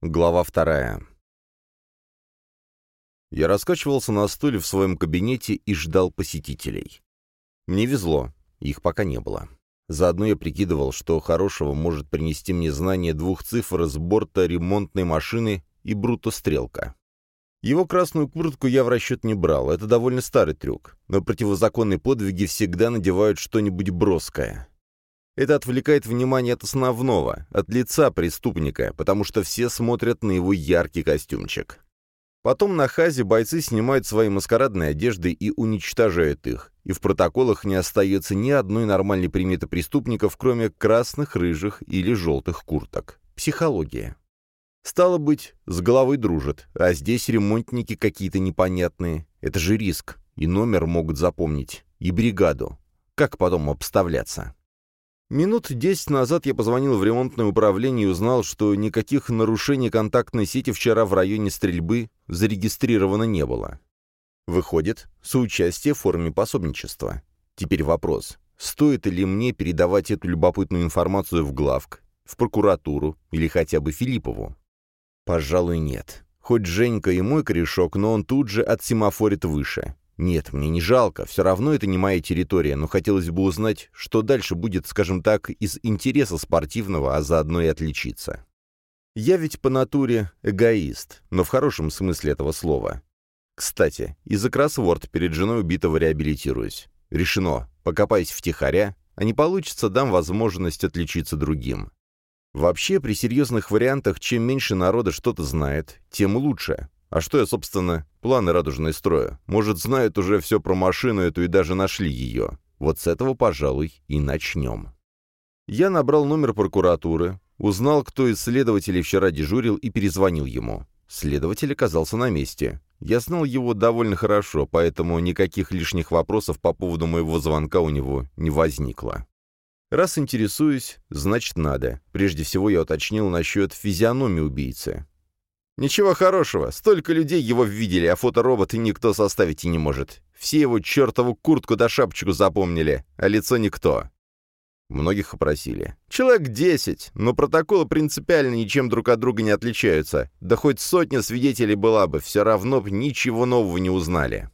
Глава вторая. Я раскачивался на стуле в своем кабинете и ждал посетителей. Мне везло, их пока не было. Заодно я прикидывал, что хорошего может принести мне знание двух цифр с борта ремонтной машины и бруто-стрелка. Его красную куртку я в расчет не брал, это довольно старый трюк, но противозаконные подвиги всегда надевают что-нибудь броское. Это отвлекает внимание от основного, от лица преступника, потому что все смотрят на его яркий костюмчик. Потом на хазе бойцы снимают свои маскарадные одежды и уничтожают их, и в протоколах не остается ни одной нормальной приметы преступников, кроме красных, рыжих или желтых курток. Психология. Стало быть, с головой дружат, а здесь ремонтники какие-то непонятные. Это же риск, и номер могут запомнить, и бригаду. Как потом обставляться? Минут десять назад я позвонил в ремонтное управление и узнал, что никаких нарушений контактной сети вчера в районе стрельбы зарегистрировано не было. Выходит, соучастие в форме пособничества. Теперь вопрос, стоит ли мне передавать эту любопытную информацию в главк, в прокуратуру или хотя бы Филиппову? Пожалуй, нет. Хоть Женька и мой корешок, но он тут же отсемафорит выше. Нет, мне не жалко, все равно это не моя территория, но хотелось бы узнать, что дальше будет, скажем так, из интереса спортивного, а заодно и отличиться. Я ведь по натуре эгоист, но в хорошем смысле этого слова. Кстати, из-за кроссворд перед женой убитого реабилитируюсь. Решено, покопаюсь втихаря, а не получится, дам возможность отличиться другим. Вообще, при серьезных вариантах, чем меньше народа что-то знает, тем лучше. А что я, собственно, планы радужные строю? Может, знают уже все про машину эту и даже нашли ее. Вот с этого, пожалуй, и начнем. Я набрал номер прокуратуры, узнал, кто из следователей вчера дежурил и перезвонил ему. Следователь оказался на месте. Я знал его довольно хорошо, поэтому никаких лишних вопросов по поводу моего звонка у него не возникло. Раз интересуюсь, значит надо. Прежде всего я уточнил насчет физиономии убийцы. Ничего хорошего, столько людей его видели, а фоторобот никто составить и не может. Все его чертову куртку да шапочку запомнили, а лицо никто. Многих опросили. Человек десять, но протоколы принципиально ничем друг от друга не отличаются. Да хоть сотня свидетелей была бы, все равно ничего нового не узнали.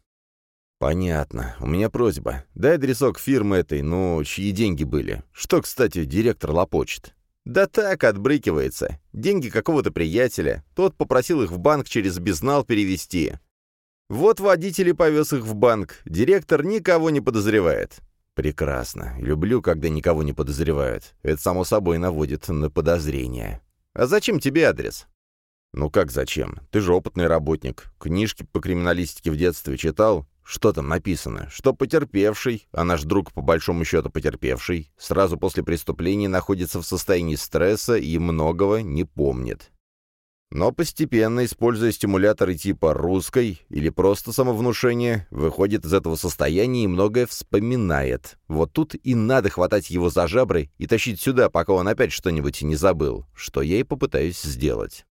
«Понятно. У меня просьба. Дай адресок фирмы этой, ну, чьи деньги были. Что, кстати, директор лопочет?» Да так, отбрыкивается. Деньги какого-то приятеля. Тот попросил их в банк через безнал перевести. Вот водитель и повез их в банк. Директор никого не подозревает. Прекрасно. Люблю, когда никого не подозревают. Это, само собой, наводит на подозрения. А зачем тебе адрес? Ну как зачем? Ты же опытный работник. Книжки по криминалистике в детстве читал? Что там написано? Что потерпевший, а наш друг по большому счету потерпевший, сразу после преступления находится в состоянии стресса и многого не помнит. Но постепенно, используя стимуляторы типа русской или просто самовнушение, выходит из этого состояния и многое вспоминает. Вот тут и надо хватать его за жабры и тащить сюда, пока он опять что-нибудь не забыл, что я и попытаюсь сделать.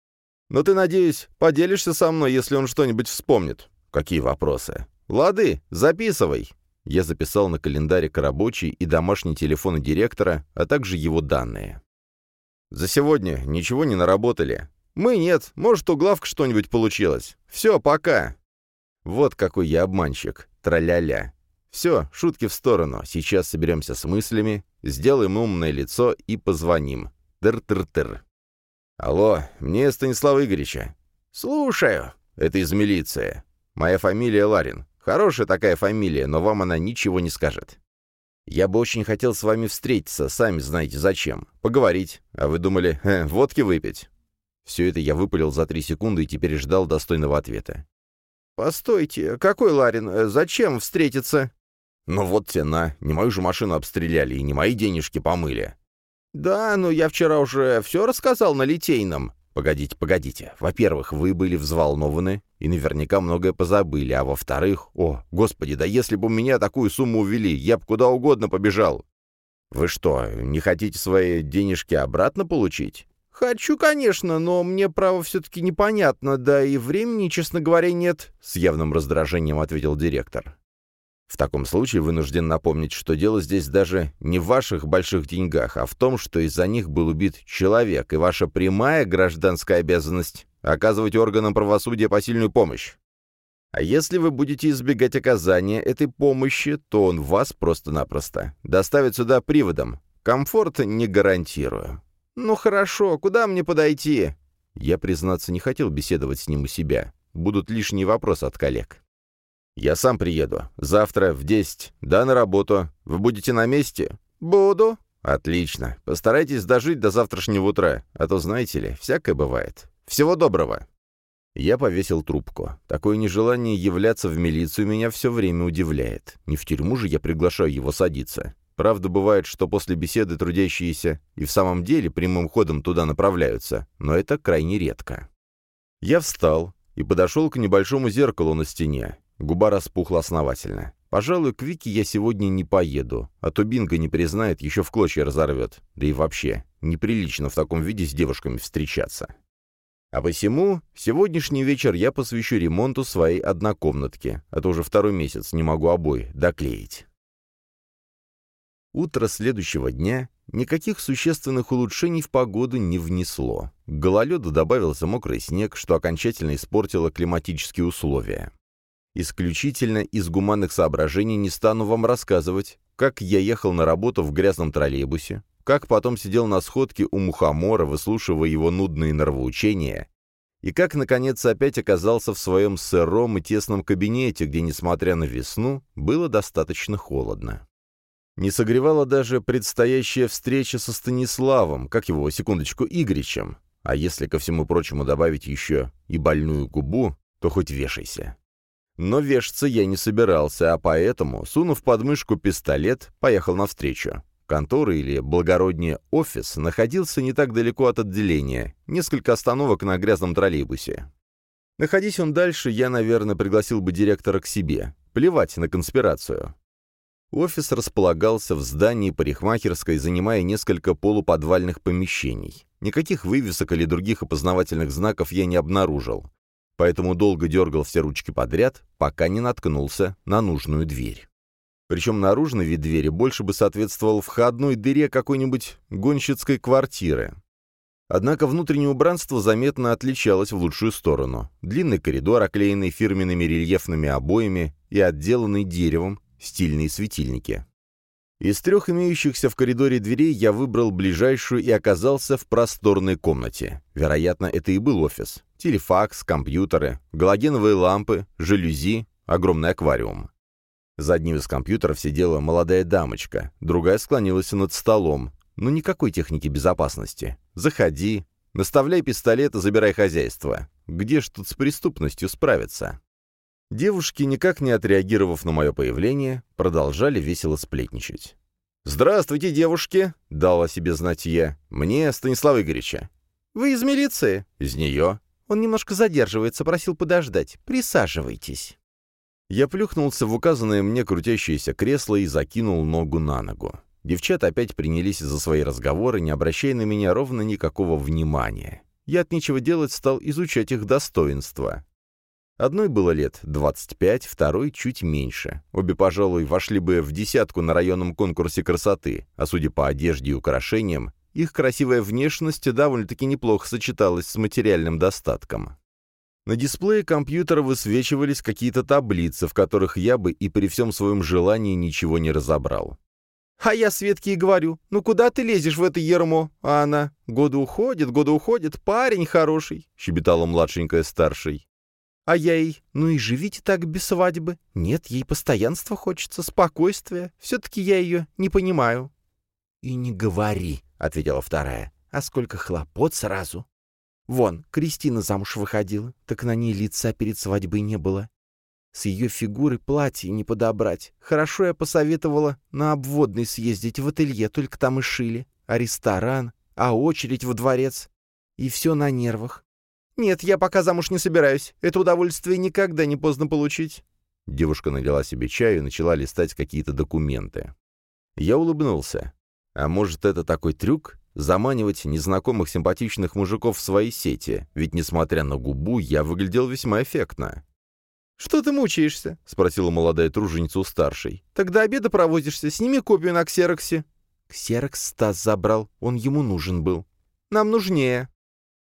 Но ты, надеюсь, поделишься со мной, если он что-нибудь вспомнит? Какие вопросы? «Лады, записывай!» Я записал на календарик рабочий и домашний телефоны директора, а также его данные. «За сегодня ничего не наработали. Мы нет, может, у главка что-нибудь получилось. Все, пока!» Вот какой я обманщик, траля-ля. Все, шутки в сторону, сейчас соберемся с мыслями, сделаем умное лицо и позвоним. Тыр-тыр-тыр. «Алло, мне Станислава Игоревича». «Слушаю». «Это из милиции. Моя фамилия Ларин. Хорошая такая фамилия, но вам она ничего не скажет. Я бы очень хотел с вами встретиться, сами знаете зачем. Поговорить. А вы думали, э, водки выпить? Все это я выпалил за три секунды и теперь ждал достойного ответа. «Постойте, какой Ларин? Э, зачем встретиться?» «Ну вот тена. Не мою же машину обстреляли и не мои денежки помыли». «Да, но я вчера уже все рассказал на Литейном». «Погодите, погодите. Во-первых, вы были взволнованы и наверняка многое позабыли, а во-вторых, о, господи, да если бы у меня такую сумму увели, я бы куда угодно побежал». «Вы что, не хотите свои денежки обратно получить?» «Хочу, конечно, но мне, право, все-таки непонятно, да и времени, честно говоря, нет», — с явным раздражением ответил директор. В таком случае вынужден напомнить, что дело здесь даже не в ваших больших деньгах, а в том, что из-за них был убит человек, и ваша прямая гражданская обязанность — оказывать органам правосудия посильную помощь. А если вы будете избегать оказания этой помощи, то он вас просто-напросто доставит сюда приводом. Комфорт не гарантирую. «Ну хорошо, куда мне подойти?» Я, признаться, не хотел беседовать с ним у себя. Будут лишние вопросы от коллег. «Я сам приеду. Завтра в десять. Да, на работу. Вы будете на месте?» «Буду». «Отлично. Постарайтесь дожить до завтрашнего утра, а то, знаете ли, всякое бывает. Всего доброго». Я повесил трубку. Такое нежелание являться в милицию меня все время удивляет. Не в тюрьму же я приглашаю его садиться. Правда, бывает, что после беседы трудящиеся и в самом деле прямым ходом туда направляются, но это крайне редко. Я встал и подошел к небольшому зеркалу на стене. Губа распухла основательно. Пожалуй, к Вике я сегодня не поеду, а то Бинго не признает, еще в клочья разорвет. Да и вообще, неприлично в таком виде с девушками встречаться. А посему, сегодняшний вечер я посвящу ремонту своей однокомнатки, а то уже второй месяц не могу обои доклеить. Утро следующего дня никаких существенных улучшений в погоду не внесло. К гололеду добавился мокрый снег, что окончательно испортило климатические условия. Исключительно из гуманных соображений не стану вам рассказывать, как я ехал на работу в грязном троллейбусе, как потом сидел на сходке у мухомора, выслушивая его нудные нравоучения, и как, наконец, опять оказался в своем сыром и тесном кабинете, где, несмотря на весну, было достаточно холодно. Не согревала даже предстоящая встреча со Станиславом, как его, секундочку, Игоричем. А если ко всему прочему добавить еще и больную губу, то хоть вешайся. Но вешаться я не собирался, а поэтому, сунув под мышку пистолет, поехал навстречу. Контора или, благороднее, офис находился не так далеко от отделения, несколько остановок на грязном троллейбусе. Находись он дальше, я, наверное, пригласил бы директора к себе. Плевать на конспирацию. Офис располагался в здании парикмахерской, занимая несколько полуподвальных помещений. Никаких вывесок или других опознавательных знаков я не обнаружил. Поэтому долго дергал все ручки подряд, пока не наткнулся на нужную дверь. Причем наружный вид двери больше бы соответствовал входной дыре какой-нибудь гонщицкой квартиры. Однако внутреннее убранство заметно отличалось в лучшую сторону. Длинный коридор, оклеенный фирменными рельефными обоями и отделанный деревом, стильные светильники. Из трех имеющихся в коридоре дверей я выбрал ближайшую и оказался в просторной комнате. Вероятно, это и был офис. Телефакс, компьютеры, галогеновые лампы, жалюзи, огромный аквариум. За одним из компьютеров сидела молодая дамочка, другая склонилась над столом. Но никакой техники безопасности. Заходи, наставляй пистолет и забирай хозяйство. Где ж тут с преступностью справиться? Девушки, никак не отреагировав на мое появление, продолжали весело сплетничать. «Здравствуйте, девушки!» — дал о себе знать я. «Мне Станислава Игоревича». «Вы из милиции?» «Из нее». «Он немножко задерживается, просил подождать. Присаживайтесь». Я плюхнулся в указанное мне крутящееся кресло и закинул ногу на ногу. Девчата опять принялись за свои разговоры, не обращая на меня ровно никакого внимания. Я от нечего делать стал изучать их достоинства. Одной было лет 25, второй чуть меньше. Обе, пожалуй, вошли бы в десятку на районном конкурсе красоты, а судя по одежде и украшениям, их красивая внешность довольно-таки неплохо сочеталась с материальным достатком. На дисплее компьютера высвечивались какие-то таблицы, в которых я бы и при всем своем желании ничего не разобрал. А я Светке и говорю, ну куда ты лезешь в это ермо? А она, годы уходят, годы уходят, парень хороший, щебетала младшенькая старшей. А я ей, ну и живите так без свадьбы. Нет, ей постоянства хочется, спокойствия. Все-таки я ее не понимаю. И не говори, — ответила вторая. А сколько хлопот сразу. Вон, Кристина замуж выходила, так на ней лица перед свадьбой не было. С ее фигуры платье не подобрать. Хорошо я посоветовала на обводный съездить в ателье, только там и шили. А ресторан, а очередь во дворец. И все на нервах. «Нет, я пока замуж не собираюсь. Это удовольствие никогда не поздно получить». Девушка налила себе чаю и начала листать какие-то документы. Я улыбнулся. А может, это такой трюк? Заманивать незнакомых симпатичных мужиков в свои сети, ведь, несмотря на губу, я выглядел весьма эффектно. «Что ты мучаешься?» — спросила молодая труженица у старшей. «Тогда обеда проводишься, сними копию на ксероксе». «Ксерокс Стас забрал, он ему нужен был. Нам нужнее».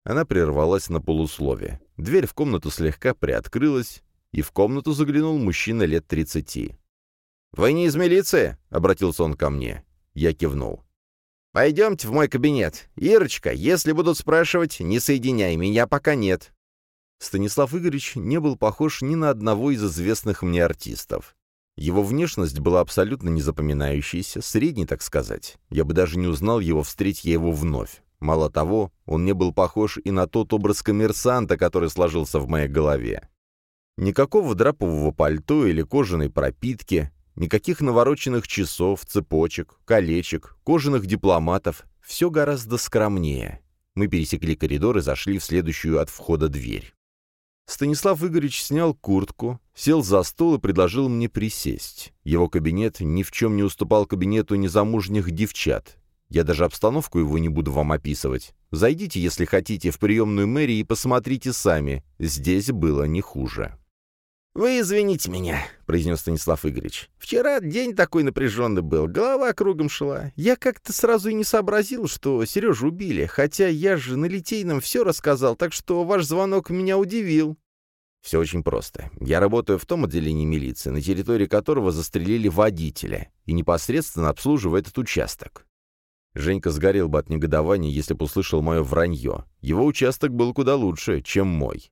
Она прервалась на полуслове. Дверь в комнату слегка приоткрылась, и в комнату заглянул мужчина лет тридцати. «Вы не из милиции?» — обратился он ко мне. Я кивнул. «Пойдемте в мой кабинет. Ирочка, если будут спрашивать, не соединяй, меня пока нет». Станислав Игоревич не был похож ни на одного из известных мне артистов. Его внешность была абсолютно незапоминающейся, средней, так сказать. Я бы даже не узнал его, встреть я его вновь. Мало того, он не был похож и на тот образ коммерсанта, который сложился в моей голове. Никакого драпового пальто или кожаной пропитки, никаких навороченных часов, цепочек, колечек, кожаных дипломатов. Все гораздо скромнее. Мы пересекли коридор и зашли в следующую от входа дверь. Станислав Игоревич снял куртку, сел за стол и предложил мне присесть. Его кабинет ни в чем не уступал кабинету незамужних девчат. Я даже обстановку его не буду вам описывать. Зайдите, если хотите, в приемную мэрии и посмотрите сами. Здесь было не хуже. «Вы извините меня», — произнес Станислав Игоревич. «Вчера день такой напряженный был, голова кругом шла. Я как-то сразу и не сообразил, что Сережу убили, хотя я же на Литейном все рассказал, так что ваш звонок меня удивил». Все очень просто. Я работаю в том отделении милиции, на территории которого застрелили водителя, и непосредственно обслуживаю этот участок. Женька сгорел бы от негодования, если бы услышал мое вранье. Его участок был куда лучше, чем мой.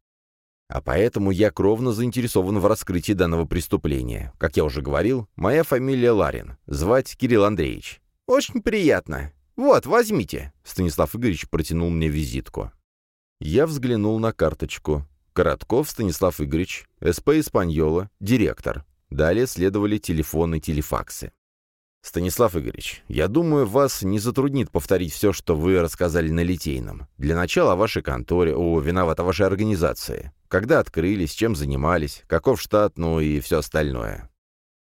А поэтому я кровно заинтересован в раскрытии данного преступления. Как я уже говорил, моя фамилия Ларин. Звать Кирилл Андреевич. «Очень приятно. Вот, возьмите». Станислав Игоревич протянул мне визитку. Я взглянул на карточку. Коротков Станислав Игоревич, СП Испаньола, директор. Далее следовали телефоны, телефаксы. «Станислав Игоревич, я думаю, вас не затруднит повторить все, что вы рассказали на Литейном. Для начала о вашей конторе, о, виноват, вашей организации. Когда открылись, чем занимались, каков штат, ну и все остальное».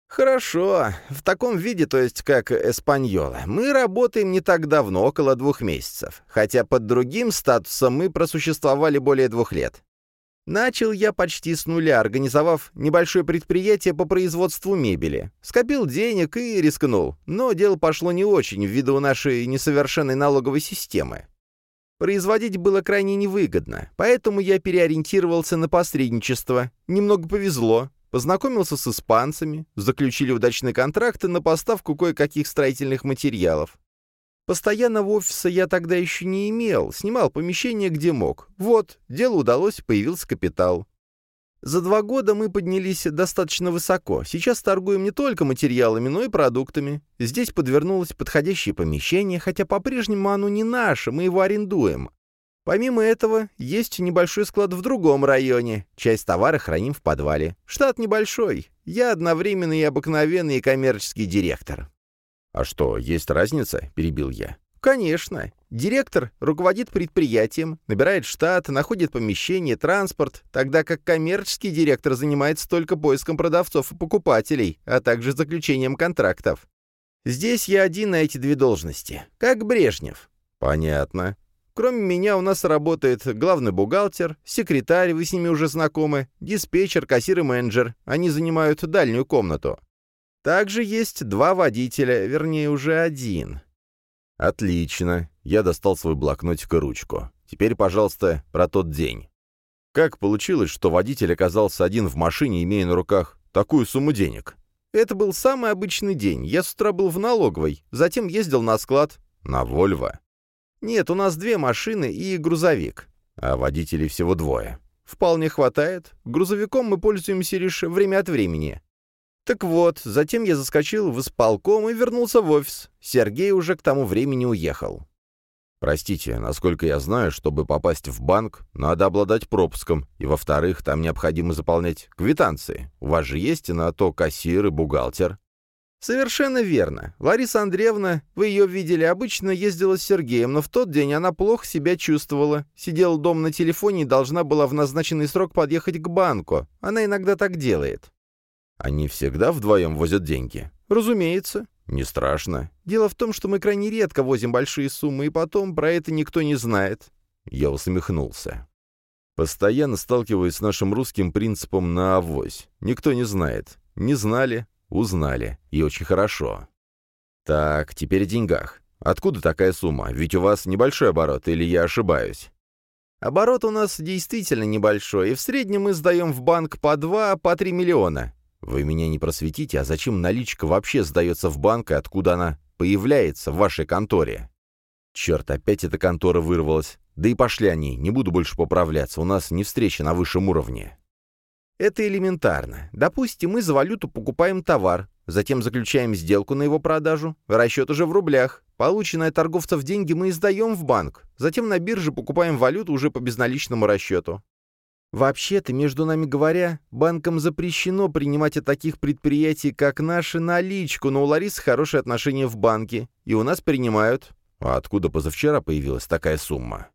«Хорошо. В таком виде, то есть как Эспаньола. Мы работаем не так давно, около двух месяцев. Хотя под другим статусом мы просуществовали более двух лет. Начал я почти с нуля, организовав небольшое предприятие по производству мебели. Скопил денег и рискнул. Но дело пошло не очень ввиду нашей несовершенной налоговой системы. Производить было крайне невыгодно, поэтому я переориентировался на посредничество. Немного повезло. Познакомился с испанцами, заключили удачные контракты на поставку кое-каких строительных материалов. Постоянного офиса я тогда еще не имел, снимал помещение где мог. Вот, дело удалось, появился капитал. За два года мы поднялись достаточно высоко. Сейчас торгуем не только материалами, но и продуктами. Здесь подвернулось подходящее помещение, хотя по-прежнему оно не наше, мы его арендуем. Помимо этого, есть небольшой склад в другом районе. Часть товара храним в подвале. Штат небольшой. Я одновременно и обыкновенный коммерческий директор. «А что, есть разница?» — перебил я. «Конечно. Директор руководит предприятием, набирает штат, находит помещение, транспорт, тогда как коммерческий директор занимается только поиском продавцов и покупателей, а также заключением контрактов. Здесь я один на эти две должности, как Брежнев». «Понятно. Кроме меня у нас работает главный бухгалтер, секретарь, вы с ними уже знакомы, диспетчер, кассир и менеджер. Они занимают дальнюю комнату. Также есть два водителя, вернее, уже один. Отлично. Я достал свой блокнотик и ручку. Теперь, пожалуйста, про тот день. Как получилось, что водитель оказался один в машине, имея на руках такую сумму денег? Это был самый обычный день. Я с утра был в налоговой, затем ездил на склад. На Вольво? Нет, у нас две машины и грузовик. А водителей всего двое. Вполне хватает. Грузовиком мы пользуемся лишь время от времени. Так вот, затем я заскочил в исполком и вернулся в офис. Сергей уже к тому времени уехал. Простите, насколько я знаю, чтобы попасть в банк, надо обладать пропуском, и, во-вторых, там необходимо заполнять квитанции. У вас же есть на то кассир и бухгалтер. Совершенно верно. Лариса Андреевна, вы ее видели, обычно ездила с Сергеем, но в тот день она плохо себя чувствовала. Сидела дома на телефоне и должна была в назначенный срок подъехать к банку. Она иногда так делает. Они всегда вдвоем возят деньги? Разумеется. Не страшно. Дело в том, что мы крайне редко возим большие суммы, и потом про это никто не знает. Я усмехнулся. Постоянно сталкиваюсь с нашим русским принципом на авось. Никто не знает. Не знали, узнали. И очень хорошо. Так, теперь о деньгах. Откуда такая сумма? Ведь у вас небольшой оборот, или я ошибаюсь? Оборот у нас действительно небольшой, и в среднем мы сдаем в банк по 2, по 3 миллиона. Вы меня не просветите, а зачем наличка вообще сдается в банк, и откуда она появляется в вашей конторе? Черт, опять эта контора вырвалась. Да и пошли они, не буду больше поправляться, у нас не встреча на высшем уровне. Это элементарно. Допустим, мы за валюту покупаем товар, затем заключаем сделку на его продажу, расчет уже в рублях. Полученные от торговцев деньги мы издаем в банк, затем на бирже покупаем валюту уже по безналичному расчету. Вообще-то, между нами говоря, банкам запрещено принимать от таких предприятий, как наши, наличку, но у Ларисы хорошие отношения в банке, и у нас принимают. А откуда позавчера появилась такая сумма?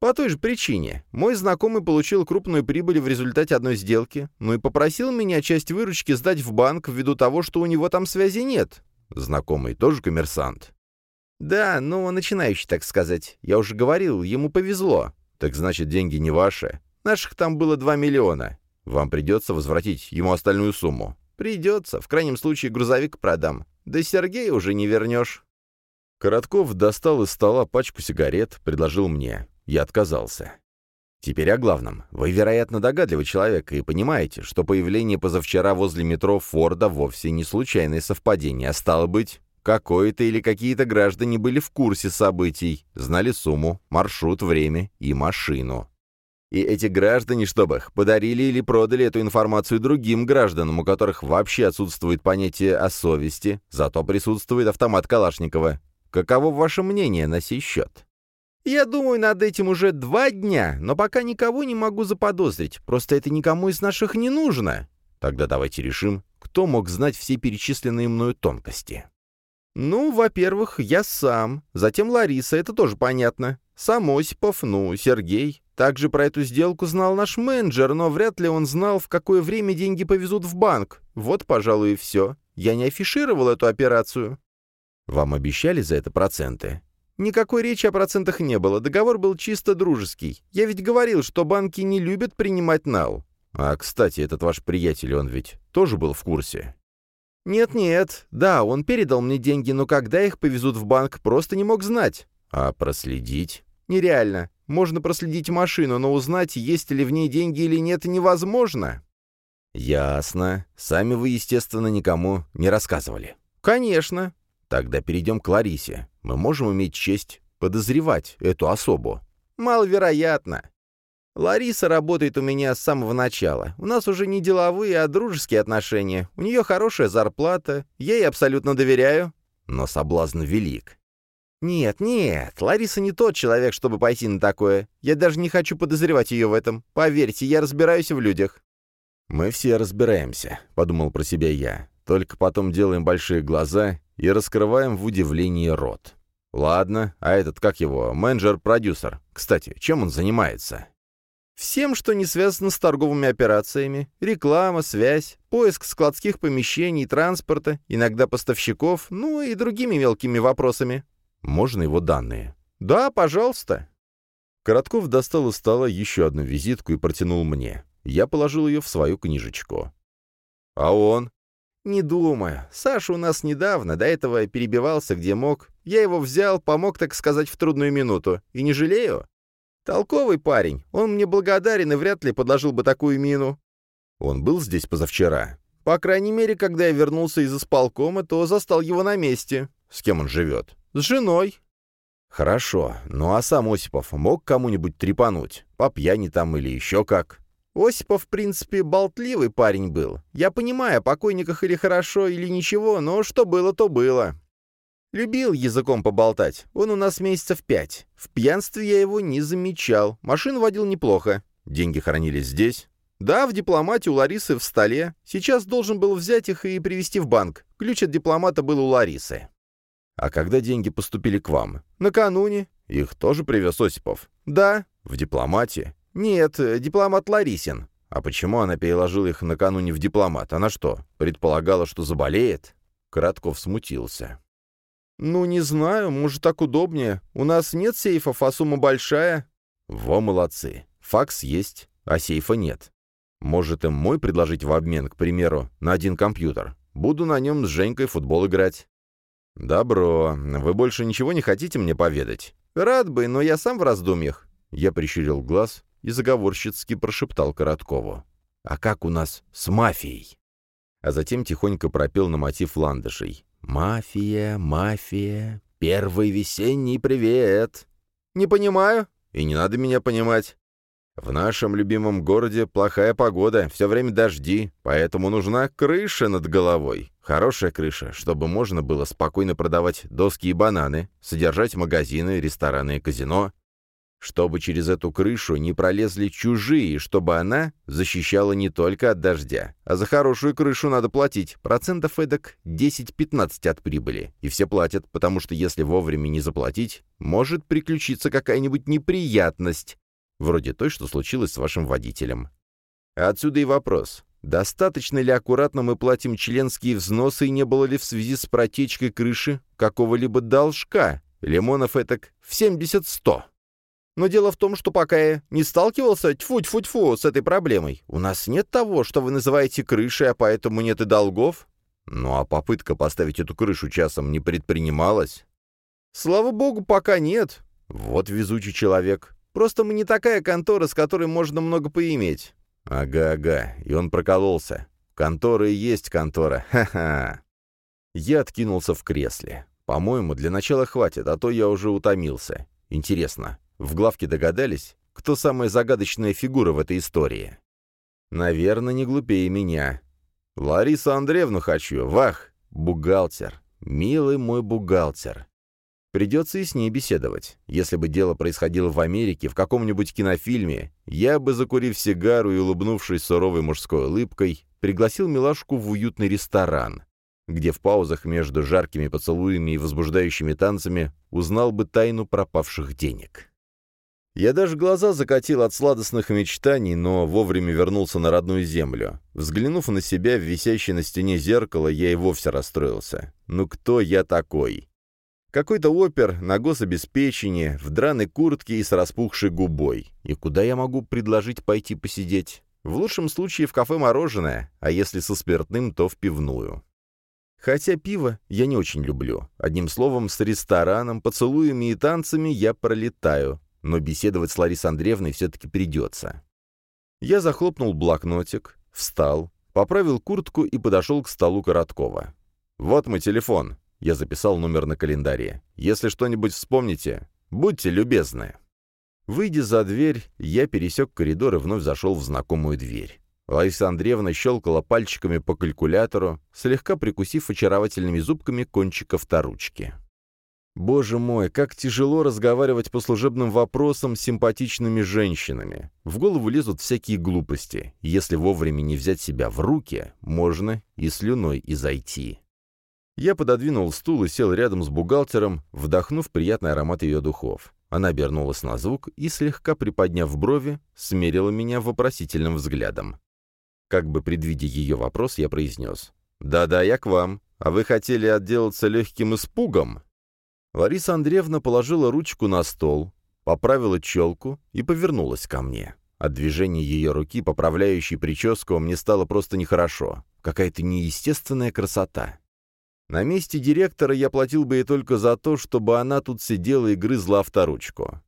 По той же причине. Мой знакомый получил крупную прибыль в результате одной сделки, ну и попросил меня часть выручки сдать в банк ввиду того, что у него там связи нет. Знакомый тоже коммерсант? Да, но начинающий, так сказать. Я уже говорил, ему повезло. Так значит, деньги не ваши? Наших там было 2 миллиона. Вам придется возвратить ему остальную сумму? Придется. В крайнем случае грузовик продам. Да Сергея уже не вернешь. Коротков достал из стола пачку сигарет, предложил мне. Я отказался. Теперь о главном. Вы, вероятно, догадливый человек и понимаете, что появление позавчера возле метро Форда вовсе не случайное совпадение, а стало быть, какое-то или какие-то граждане были в курсе событий, знали сумму, маршрут, время и машину. И эти граждане, чтобы их, подарили или продали эту информацию другим гражданам, у которых вообще отсутствует понятие о совести, зато присутствует автомат Калашникова. Каково ваше мнение на сей счет? Я думаю над этим уже два дня, но пока никого не могу заподозрить. Просто это никому из наших не нужно. Тогда давайте решим, кто мог знать все перечисленные мною тонкости. Ну, во-первых, я сам. Затем Лариса, это тоже понятно. Сам Осипов, ну, Сергей. Также про эту сделку знал наш менеджер, но вряд ли он знал, в какое время деньги повезут в банк. Вот, пожалуй, и все. Я не афишировал эту операцию. Вам обещали за это проценты? Никакой речи о процентах не было, договор был чисто дружеский. Я ведь говорил, что банки не любят принимать нал. А, кстати, этот ваш приятель, он ведь тоже был в курсе? Нет-нет, да, он передал мне деньги, но когда их повезут в банк, просто не мог знать. А проследить? Нереально. Можно проследить машину, но узнать, есть ли в ней деньги или нет, невозможно. Ясно. Сами вы, естественно, никому не рассказывали. Конечно. Тогда перейдем к Ларисе. Мы можем иметь честь подозревать эту особу. Маловероятно. Лариса работает у меня с самого начала. У нас уже не деловые, а дружеские отношения. У нее хорошая зарплата, я ей абсолютно доверяю. Но соблазн велик. Нет, нет, Лариса не тот человек, чтобы пойти на такое. Я даже не хочу подозревать ее в этом. Поверьте, я разбираюсь в людях. Мы все разбираемся, подумал про себя я. Только потом делаем большие глаза и раскрываем в удивлении рот. Ладно, а этот, как его, менеджер-продюсер. Кстати, чем он занимается? Всем, что не связано с торговыми операциями. Реклама, связь, поиск складских помещений, транспорта, иногда поставщиков, ну и другими мелкими вопросами. Можно его данные? Да, пожалуйста. Коротков достал из стола еще одну визитку и протянул мне. Я положил ее в свою книжечку. «А он?» «Не думаю. Саша у нас недавно, до этого перебивался где мог. Я его взял, помог, так сказать, в трудную минуту. И не жалею. Толковый парень. Он мне благодарен и вряд ли подложил бы такую мину». «Он был здесь позавчера?» «По крайней мере, когда я вернулся из исполкома, то застал его на месте». «С кем он живет?» «С женой». «Хорошо. Ну а сам Осипов мог кому-нибудь трепануть? По пьяни там или еще как?» Осипов, в принципе, болтливый парень был. Я понимаю, о покойниках или хорошо, или ничего, но что было, то было. Любил языком поболтать. Он у нас месяцев пять. В пьянстве я его не замечал. Машину водил неплохо. Деньги хранились здесь? Да, в дипломате у Ларисы в столе. Сейчас должен был взять их и привезти в банк. Ключ от дипломата был у Ларисы. А когда деньги поступили к вам? Накануне. Их тоже привез Осипов? Да. В дипломате? «Нет, дипломат Ларисин». «А почему она переложила их накануне в дипломат? Она что, предполагала, что заболеет?» Коротков смутился. «Ну, не знаю, может, так удобнее. У нас нет сейфов, а сумма большая». «Во молодцы. Факс есть, а сейфа нет. Может, им мой предложить в обмен, к примеру, на один компьютер? Буду на нем с Женькой футбол играть». «Добро. Вы больше ничего не хотите мне поведать?» «Рад бы, но я сам в раздумьях». Я прищурил глаз и заговорщицки прошептал Короткову. «А как у нас с мафией?» А затем тихонько пропел на мотив ландышей. «Мафия, мафия, первый весенний привет!» «Не понимаю». «И не надо меня понимать. В нашем любимом городе плохая погода, все время дожди, поэтому нужна крыша над головой. Хорошая крыша, чтобы можно было спокойно продавать доски и бананы, содержать магазины, рестораны и казино. Чтобы через эту крышу не пролезли чужие, чтобы она защищала не только от дождя. А за хорошую крышу надо платить. Процентов эдак 10-15 от прибыли. И все платят, потому что если вовремя не заплатить, может приключиться какая-нибудь неприятность вроде той, что случилось с вашим водителем. Отсюда и вопрос. Достаточно ли аккуратно мы платим членские взносы и не было ли в связи с протечкой крыши какого-либо должка? Лимонов этак в 70-100. Но дело в том, что пока я не сталкивался, тьфу-тьфу-тьфу, с этой проблемой, у нас нет того, что вы называете крышей, а поэтому нет и долгов. Ну а попытка поставить эту крышу часом не предпринималась? Слава богу, пока нет. Вот везучий человек. Просто мы не такая контора, с которой можно много поиметь». «Ага-ага, и он прокололся. Контора и есть контора, ха-ха». Я откинулся в кресле. По-моему, для начала хватит, а то я уже утомился. Интересно, в главке догадались, кто самая загадочная фигура в этой истории? Наверное, не глупее меня. Ларису Андреевну хочу, вах, бухгалтер. Милый мой бухгалтер. Придется и с ней беседовать. Если бы дело происходило в Америке, в каком-нибудь кинофильме, я бы, закурив сигару и улыбнувшись суровой мужской улыбкой, пригласил милашку в уютный ресторан, где в паузах между жаркими поцелуями и возбуждающими танцами узнал бы тайну пропавших денег. Я даже глаза закатил от сладостных мечтаний, но вовремя вернулся на родную землю. Взглянув на себя в висящее на стене зеркало, я и вовсе расстроился. «Ну кто я такой?» Какой-то опер на гособеспечении, в драной куртке и с распухшей губой. И куда я могу предложить пойти посидеть? В лучшем случае в кафе мороженое, а если со спиртным, то в пивную. Хотя пиво я не очень люблю. Одним словом, с рестораном, поцелуями и танцами я пролетаю, но беседовать с Ларисой Андреевной все-таки придется. Я захлопнул блокнотик, встал, поправил куртку и подошел к столу Короткова. «Вот мой телефон. Я записал номер на календаре. «Если что-нибудь вспомните, будьте любезны». Выйдя за дверь, я пересек коридор и вновь зашел в знакомую дверь. Лариса Андреевна щелкала пальчиками по калькулятору, слегка прикусив очаровательными зубками кончик авторучки. Боже мой, как тяжело разговаривать по служебным вопросам с симпатичными женщинами. В голову лезут всякие глупости. Если вовремя не взять себя в руки, можно и слюной изойти. Я пододвинул стул и сел рядом с бухгалтером, вдохнув приятный аромат ее духов. Она обернулась на звук и, слегка приподняв брови, смерила меня вопросительным взглядом. Как бы предвидя ее вопрос, я произнес. «Да-да, я к вам. А вы хотели отделаться легким испугом?» Лариса Андреевна положила ручку на стол, поправила челку и повернулась ко мне. От движения ее руки, поправляющей прическу, мне стало просто нехорошо. Какая-то неестественная красота. На месте директора я платил бы ей только за то, чтобы она тут сидела и грызла авторучку.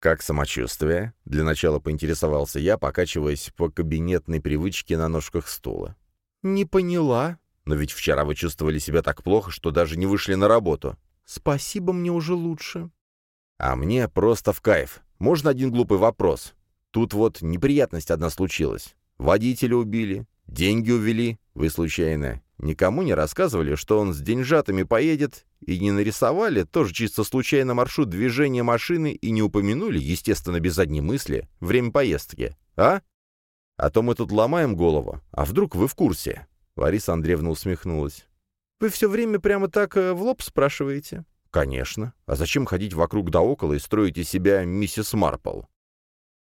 «Как самочувствие?» — для начала поинтересовался я, покачиваясь по кабинетной привычке на ножках стула. «Не поняла». «Но ведь вчера вы чувствовали себя так плохо, что даже не вышли на работу». «Спасибо, мне уже лучше». «А мне просто в кайф. Можно один глупый вопрос? Тут вот неприятность одна случилась. Водителя убили, деньги увели. Вы, случайно, Никому не рассказывали, что он с деньжатами поедет, и не нарисовали тоже чисто случайно маршрут движения машины и не упомянули, естественно, без задней мысли, время поездки. А? А то мы тут ломаем голову. А вдруг вы в курсе?» Лариса Андреевна усмехнулась. «Вы все время прямо так э, в лоб спрашиваете?» «Конечно. А зачем ходить вокруг да около и строить из себя миссис Марпл?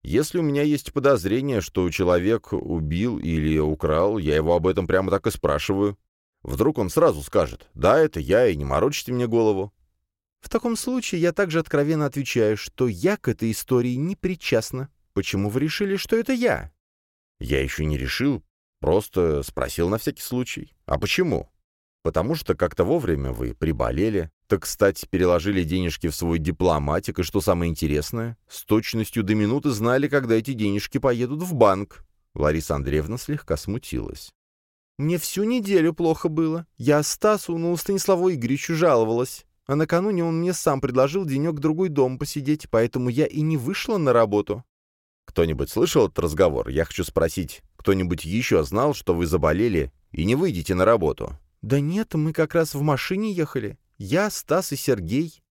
Если у меня есть подозрение, что человек убил или украл, я его об этом прямо так и спрашиваю. Вдруг он сразу скажет «Да, это я, и не морочите мне голову». В таком случае я также откровенно отвечаю, что я к этой истории не причастна. Почему вы решили, что это я?» «Я еще не решил. Просто спросил на всякий случай. А почему?» «Потому что как-то вовремя вы приболели. Так, кстати, переложили денежки в свой дипломатик, и что самое интересное, с точностью до минуты знали, когда эти денежки поедут в банк». Лариса Андреевна слегка смутилась. «Мне всю неделю плохо было. Я Стасу, ну, Станиславу Игоревичу жаловалась. А накануне он мне сам предложил денек-другой дом посидеть, поэтому я и не вышла на работу». «Кто-нибудь слышал этот разговор? Я хочу спросить, кто-нибудь еще знал, что вы заболели и не выйдете на работу?» «Да нет, мы как раз в машине ехали. Я, Стас и Сергей.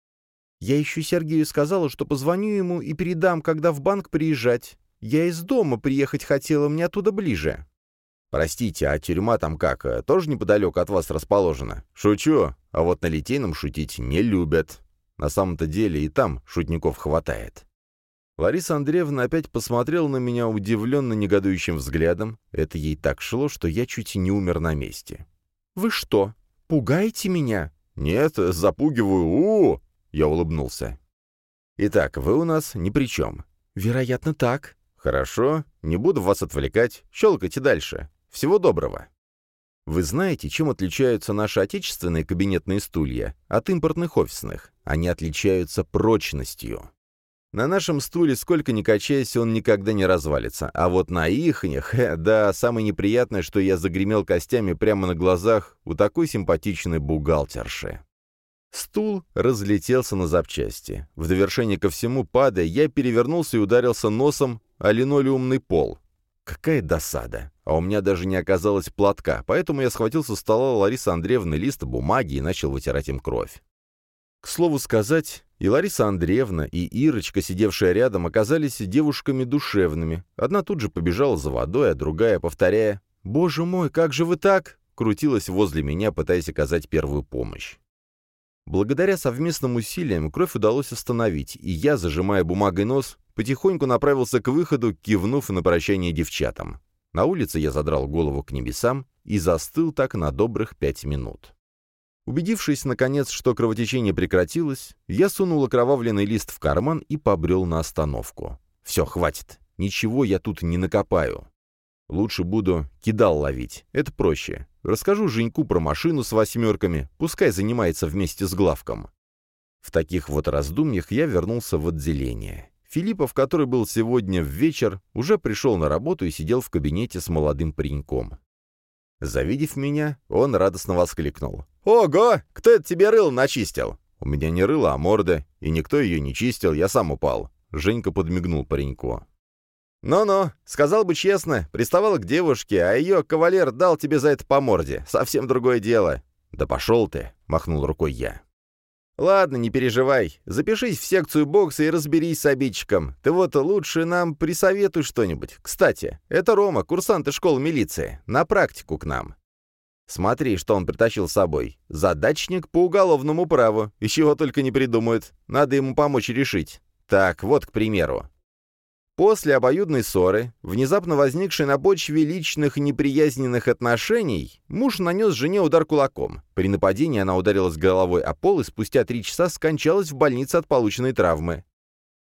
Я еще Сергею сказала, что позвоню ему и передам, когда в банк приезжать. Я из дома приехать хотела, мне оттуда ближе». «Простите, а тюрьма там как, э, тоже неподалеку от вас расположена?» «Шучу, а вот на Литейном шутить не любят. На самом-то деле и там шутников хватает». Лариса Андреевна опять посмотрела на меня удивленно негодующим взглядом. Это ей так шло, что я чуть не умер на месте. «Вы что, пугаете меня?» «Нет, запугиваю. у, -у, -у Я улыбнулся. «Итак, вы у нас ни при чем». «Вероятно, так». «Хорошо, не буду вас отвлекать. Щелкайте дальше. Всего доброго. Вы знаете, чем отличаются наши отечественные кабинетные стулья от импортных офисных? Они отличаются прочностью. На нашем стуле, сколько ни качайся, он никогда не развалится. А вот на ихних, да, самое неприятное, что я загремел костями прямо на глазах у такой симпатичной бухгалтерши. Стул разлетелся на запчасти. В довершение ко всему, падая, я перевернулся и ударился носом о линолеумный пол. Какая досада! А у меня даже не оказалось платка, поэтому я схватил со стола Ларисы Андреевны лист бумаги и начал вытирать им кровь. К слову сказать, и Лариса Андреевна, и Ирочка, сидевшая рядом, оказались девушками душевными. Одна тут же побежала за водой, а другая, повторяя «Боже мой, как же вы так?» крутилась возле меня, пытаясь оказать первую помощь. Благодаря совместным усилиям кровь удалось остановить, и я, зажимая бумагой нос, потихоньку направился к выходу, кивнув на прощание девчатам. На улице я задрал голову к небесам и застыл так на добрых пять минут. Убедившись, наконец, что кровотечение прекратилось, я сунул окровавленный лист в карман и побрел на остановку. Все, хватит. Ничего я тут не накопаю. Лучше буду кидал ловить. Это проще. Расскажу Женьку про машину с восьмерками, пускай занимается вместе с главком. В таких вот раздумьях я вернулся в отделение. Филиппов, который был сегодня в вечер, уже пришел на работу и сидел в кабинете с молодым пареньком. Завидев меня, он радостно воскликнул. «Ого! Кто это тебе рыл начистил?» «У меня не рыло, а морда, и никто ее не чистил, я сам упал». Женька подмигнул пареньку. «Ну-ну, сказал бы честно, приставал к девушке, а ее кавалер дал тебе за это по морде. Совсем другое дело». «Да пошел ты», — махнул рукой я. «Ладно, не переживай. Запишись в секцию бокса и разберись с обидчиком. Ты вот лучше нам присоветуй что-нибудь. Кстати, это Рома, курсант из школы милиции. На практику к нам. Смотри, что он притащил с собой. Задачник по уголовному праву. Еще его только не придумают. Надо ему помочь решить. Так, вот, к примеру. После обоюдной ссоры, внезапно возникшей на почве личных неприязненных отношений, муж нанес жене удар кулаком. При нападении она ударилась головой о пол и спустя три часа скончалась в больнице от полученной травмы.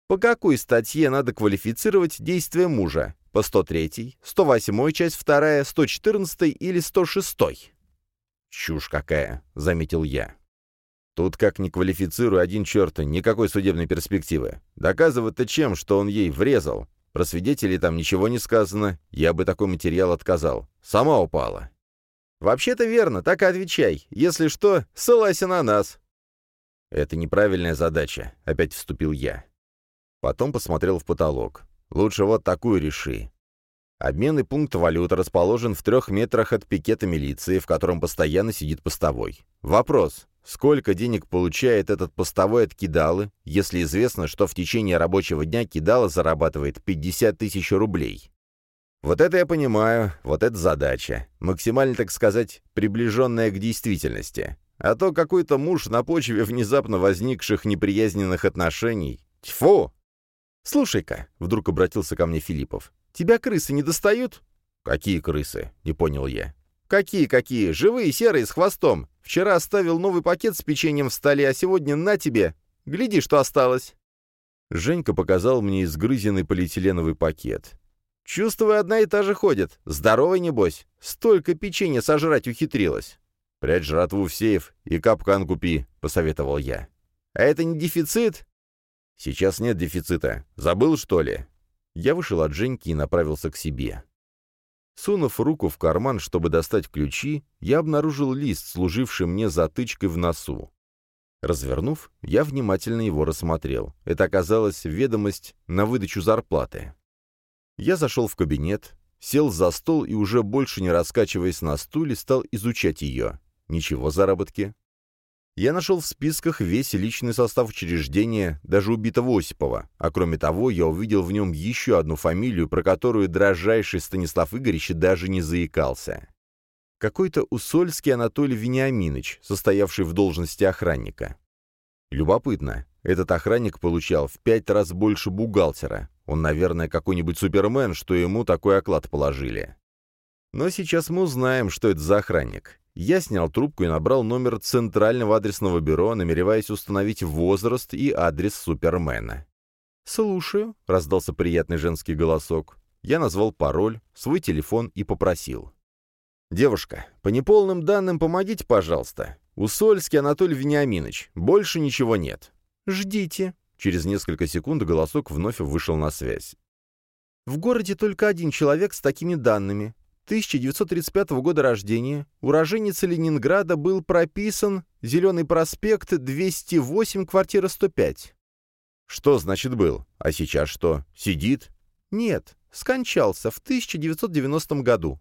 По какой статье надо квалифицировать действия мужа? По 103, 108, часть 2, 114 или 106? «Чушь какая», — заметил я. Тут как ни квалифицирую один черт, никакой судебной перспективы. Доказывать-то чем, что он ей врезал? Про свидетелей там ничего не сказано, я бы такой материал отказал. Сама упала. Вообще-то верно, так и отвечай. Если что, ссылайся на нас. Это неправильная задача, опять вступил я. Потом посмотрел в потолок. Лучше вот такую реши. Обменный пункт валюты расположен в трех метрах от пикета милиции, в котором постоянно сидит постовой. Вопрос. Сколько денег получает этот постовой от кидалы, если известно, что в течение рабочего дня кидала зарабатывает 50 тысяч рублей? Вот это я понимаю, вот это задача. Максимально, так сказать, приближенная к действительности. А то какой-то муж на почве внезапно возникших неприязненных отношений. Тьфу! «Слушай-ка», — вдруг обратился ко мне Филиппов, — «тебя крысы не достают?» «Какие крысы?» — не понял я. «Какие-какие? Живые, серые, с хвостом. Вчера оставил новый пакет с печеньем в столе, а сегодня на тебе. Гляди, что осталось». Женька показал мне изгрызенный полиэтиленовый пакет. «Чувствую, одна и та же ходит. Здоровый, небось. Столько печенья сожрать ухитрилась». «Прячь жратву в сейф и капкан купи», — посоветовал я. «А это не дефицит?» «Сейчас нет дефицита. Забыл, что ли?» Я вышел от Женьки и направился к себе. Сунув руку в карман, чтобы достать ключи, я обнаружил лист, служивший мне затычкой в носу. Развернув, я внимательно его рассмотрел. Это оказалась ведомость на выдачу зарплаты. Я зашел в кабинет, сел за стол и уже больше не раскачиваясь на стуле, стал изучать ее. Ничего заработки. Я нашел в списках весь личный состав учреждения, даже убитого Осипова, а кроме того, я увидел в нем еще одну фамилию, про которую дрожайший Станислав Игоревич даже не заикался. Какой-то Усольский Анатолий Вениаминович, состоявший в должности охранника. Любопытно, этот охранник получал в пять раз больше бухгалтера. Он, наверное, какой-нибудь супермен, что ему такой оклад положили. Но сейчас мы узнаем, что это за охранник. Я снял трубку и набрал номер Центрального адресного бюро, намереваясь установить возраст и адрес Супермена. «Слушаю», — раздался приятный женский голосок. Я назвал пароль, свой телефон и попросил. «Девушка, по неполным данным помогите, пожалуйста. Усольский Анатолий Вениаминович. Больше ничего нет». «Ждите». Через несколько секунд голосок вновь вышел на связь. «В городе только один человек с такими данными. 1935 года рождения, уроженец Ленинграда, был прописан Зеленый проспект, 208, квартира 105». «Что значит был? А сейчас что? Сидит?» «Нет, скончался в 1990 году.